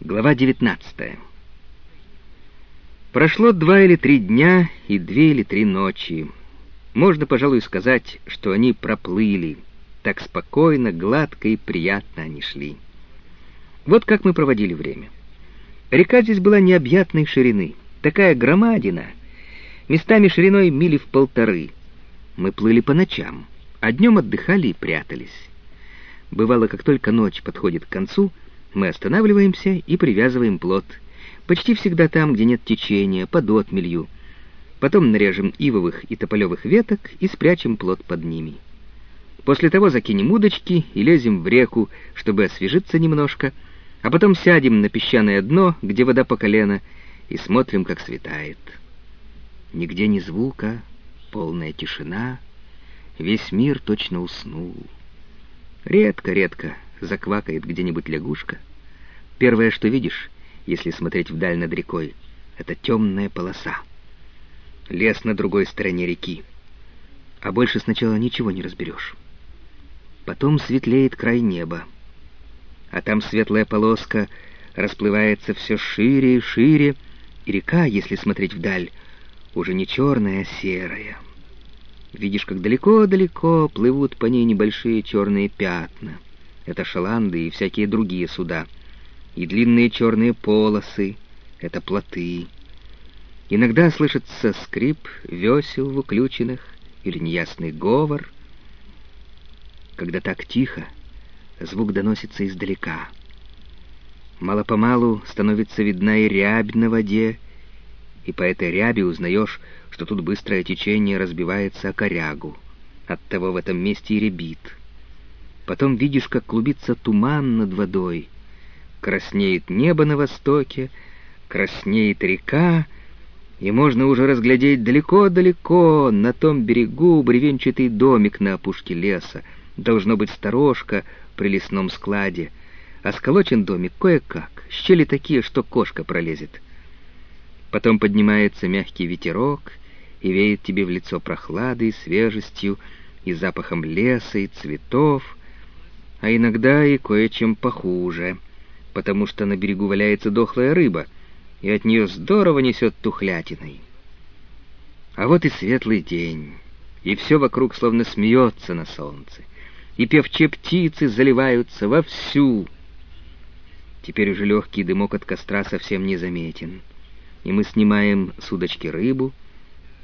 Глава 19 Прошло два или три дня и две или три ночи. Можно, пожалуй, сказать, что они проплыли. Так спокойно, гладко и приятно они шли. Вот как мы проводили время. Река здесь была необъятной ширины, такая громадина, местами шириной мили в полторы. Мы плыли по ночам, а днем отдыхали и прятались. Бывало, как только ночь подходит к концу, мы останавливаемся и привязываем плот. Почти всегда там, где нет течения, под отмелью. Потом нарежем ивовых и тополевых веток и спрячем плот под ними. После того закинем удочки и лезем в реку, чтобы освежиться немножко, а потом сядем на песчаное дно, где вода по колено, и смотрим, как светает. Нигде ни звука, полная тишина, весь мир точно уснул. Редко-редко заквакает где-нибудь лягушка. Первое, что видишь, если смотреть вдаль над рекой, это темная полоса. Лес на другой стороне реки. А больше сначала ничего не разберешь. Потом светлеет край неба. А там светлая полоска расплывается все шире и шире, и река, если смотреть вдаль, уже не черная, а серая. Видишь, как далеко-далеко плывут по ней небольшие черные пятна. Это шаланды и всякие другие суда. И длинные черные полосы — это плоты. Иногда слышится скрип весел в уключенных или неясный говор. Когда так тихо, звук доносится издалека. Мало-помалу становится видна и рябь на воде, и по этой ряби узнаешь, что тут быстрое течение разбивается о корягу. Оттого в этом месте и рябит. Потом видишь, как клубится туман над водой. Краснеет небо на востоке, краснеет река, и можно уже разглядеть далеко-далеко на том берегу бревенчатый домик на опушке леса. Должно быть сторожка при лесном складе. А сколочен домик кое-как, щели такие, что кошка пролезет. Потом поднимается мягкий ветерок и веет тебе в лицо прохладой, свежестью и запахом леса и цветов, а иногда и кое-чем похуже, потому что на берегу валяется дохлая рыба, и от нее здорово несет тухлятиной. А вот и светлый день, и все вокруг словно смеется на солнце, и певчие птицы заливаются вовсю. Теперь уже легкий дымок от костра совсем не заметен — и мы снимаем с удочки рыбу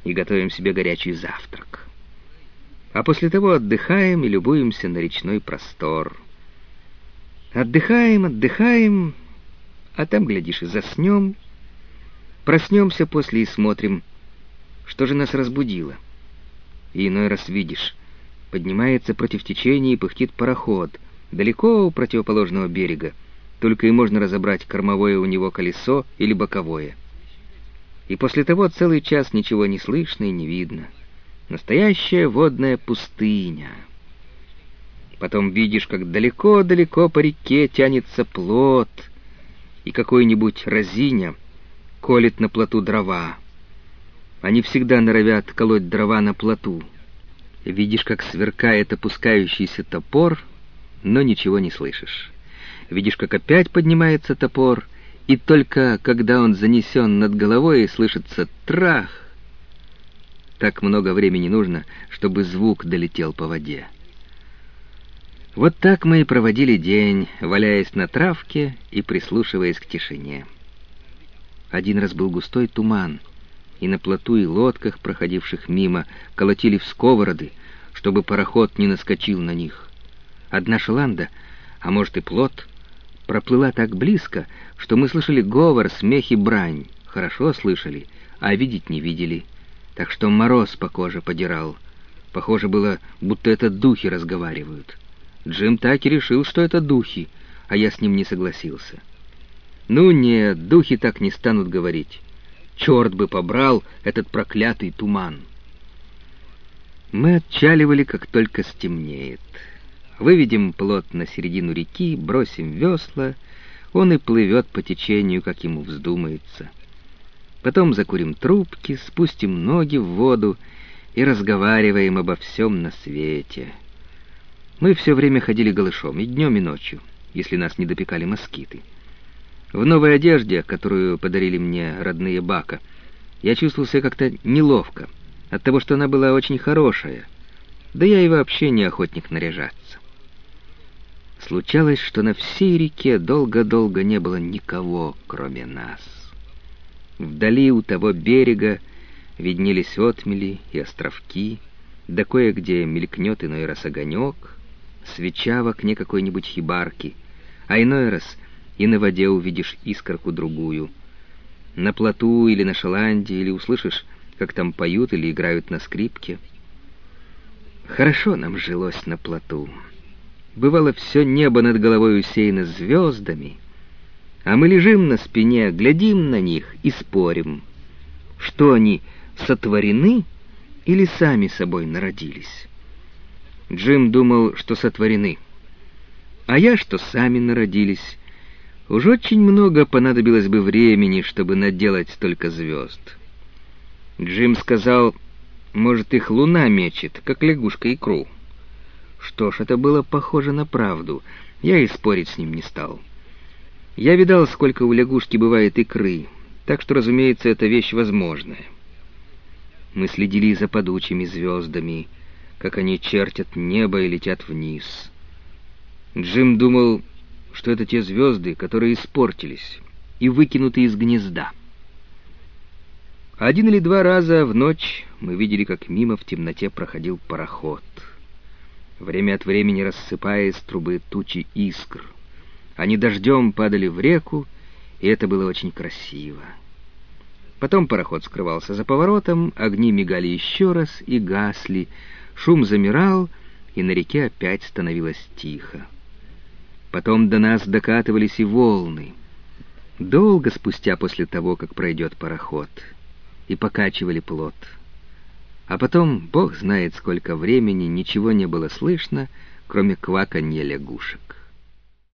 и готовим себе горячий завтрак. А после того отдыхаем и любуемся на речной простор. Отдыхаем, отдыхаем, а там, глядишь, и заснем. Проснемся после и смотрим, что же нас разбудило. И иной раз видишь, поднимается против течения и пыхтит пароход, далеко у противоположного берега, только и можно разобрать кормовое у него колесо или боковое и после того целый час ничего не слышно и не видно. Настоящая водная пустыня. Потом видишь, как далеко-далеко по реке тянется плот, и какой-нибудь разиня колет на плоту дрова. Они всегда норовят колоть дрова на плоту. Видишь, как сверкает опускающийся топор, но ничего не слышишь. Видишь, как опять поднимается топор — и только когда он занесен над головой, слышится трах. Так много времени нужно, чтобы звук долетел по воде. Вот так мы и проводили день, валяясь на травке и прислушиваясь к тишине. Один раз был густой туман, и на плоту и лодках, проходивших мимо, колотили в сковороды, чтобы пароход не наскочил на них. Одна шаланда, а может и плот, проплыла так близко, что мы слышали говор, смех и брань. Хорошо слышали, а видеть не видели. Так что мороз по коже подирал. Похоже было, будто это духи разговаривают. Джим так и решил, что это духи, а я с ним не согласился. Ну нет, духи так не станут говорить. Черт бы побрал этот проклятый туман. Мы отчаливали, как только стемнеет. Выведем плот на середину реки, бросим весла, он и плывет по течению, как ему вздумается. Потом закурим трубки, спустим ноги в воду и разговариваем обо всем на свете. Мы все время ходили голышом, и днем, и ночью, если нас не допекали москиты. В новой одежде, которую подарили мне родные Бака, я чувствовал себя как-то неловко, от того, что она была очень хорошая, да я и вообще не охотник наряжаться. Случалось, что на всей реке долго-долго не было никого, кроме нас. Вдали у того берега виднелись отмели и островки, да кое-где мелькнет иной раз огонек, свеча в окне какой-нибудь хибарки, а иной раз и на воде увидишь искорку другую. На плоту или на шаланде, или услышишь, как там поют или играют на скрипке. Хорошо нам жилось на плоту. Бывало, все небо над головой усеяно звездами, а мы лежим на спине, глядим на них и спорим, что они сотворены или сами собой народились. Джим думал, что сотворены, а я, что сами народились. Уж очень много понадобилось бы времени, чтобы наделать столько звезд. Джим сказал, может, их луна мечет, как лягушка икру. Что ж, это было похоже на правду. Я и спорить с ним не стал. Я видал, сколько у лягушки бывает икры, так что, разумеется, эта вещь возможная. Мы следили за падучими звездами, как они чертят небо и летят вниз. Джим думал, что это те звезды, которые испортились и выкинуты из гнезда. Один или два раза в ночь мы видели, как мимо в темноте проходил пароход — время от времени рассыпая из трубы тучи искр. Они дождем падали в реку, и это было очень красиво. Потом пароход скрывался за поворотом, огни мигали еще раз и гасли, шум замирал, и на реке опять становилось тихо. Потом до нас докатывались и волны. Долго спустя после того, как пройдет пароход, и покачивали плот — а потом, бог знает сколько времени, ничего не было слышно, кроме кваканья лягушек.